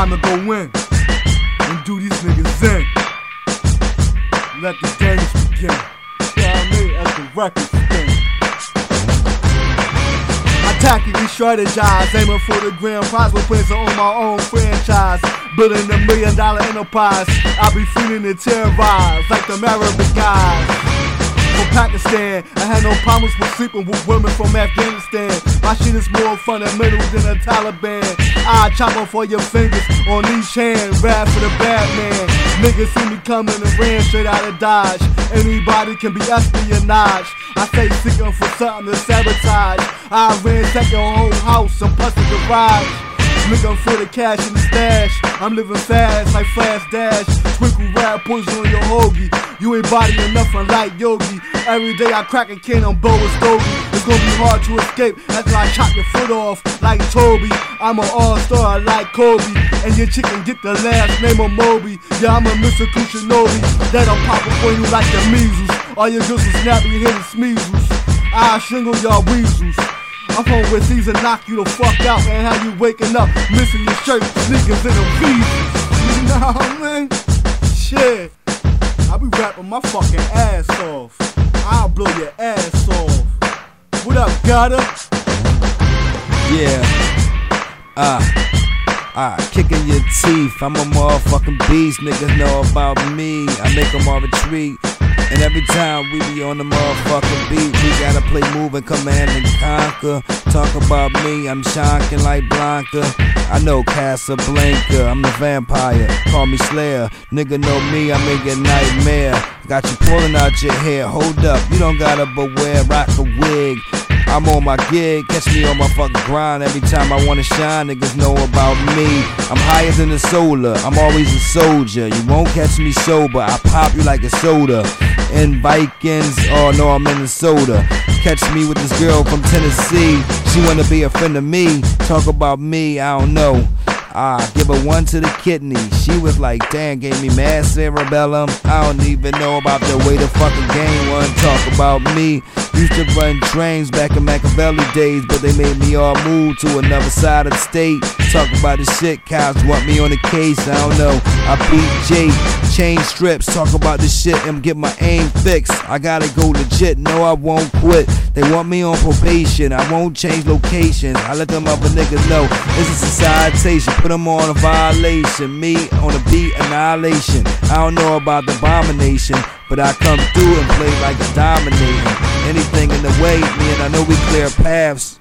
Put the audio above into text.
time to go in and do these niggas in. Let the games begin. Yeah, mean, as the record spin. I tactically strategize, aiming for the grand prize with plans own my own franchise. Building a million dollar enterprise. I be feeling it terrorize like the Arabic guys Pakistan. I had no problems with sleeping with women from Afghanistan. My shit is more fundamental than a Taliban. I chop off all your fingers on each hand. Rap for the bad man. Niggas see me coming and ran straight out of Dodge. Anybody can be espionage. I say seeking for something to sabotage. I ran second whole house and plus the garage. Nigga, I'm for the cash in the stash. I'm living fast like fast Dash. Twinkle rap poison on your hoagie. You ain't body enough, I'm like Yogi. Every day I crack a can on Bo with Stogie. It's gonna be hard to escape after I chop your foot off like Toby. I'm an all-star like Kobe. And your chicken get the last name of Moby. Yeah, I'm a Mr. Kushinobi. That'll pop up for you like the measles. All your girls will snappy, you hit the smeasles. I shingle y'all weasels. I'm home with Caesar knock you the fuck out and how you waking up missing your shirt, sneakers, and the feet. You know what I mean? Shit. I be rapping my fucking ass off. I'll blow your ass off. What up, Gutter? Yeah. Ah. Ah, kicking your teeth. I'm a motherfucking beast. Niggas know about me. I make them all retreat. Every time we be on the motherfucking beat, we gotta play move and command and conquer. Talk about me, I'm shocking like Blanka. I know Casablanca, I'm the vampire. Call me Slayer. Nigga know me, I make a nightmare. Got you pulling out your hair. Hold up, you don't gotta beware. Rock a wig. I'm on my gig, catch me on my fucking grind. Every time I wanna shine, niggas know about me. I'm higher than the solar, I'm always a soldier. You won't catch me sober, I pop you like a soda. In Vikings, oh no, I'm Minnesota. Catch me with this girl from Tennessee. She wanna be a friend of me. Talk about me, I don't know. Ah, give her one to the kidney. She was like, damn, gave me mad cerebellum. I don't even know about the way the fucking game one talk about me. Used to run trains back in Machiavelli days, but they made me all move to another side of the state. Talk about the shit, cops want me on the case. I don't know. I beat Jay, chain strips. Talk about this shit and get my aim fixed. I gotta go legit. No, I won't quit. They want me on probation. I won't change locations. I let them other niggas know this is a citation. Put them on a violation. Me on a beat annihilation. I don't know about the abomination, but I come through and play like a dominator. Me and I know we clear paths.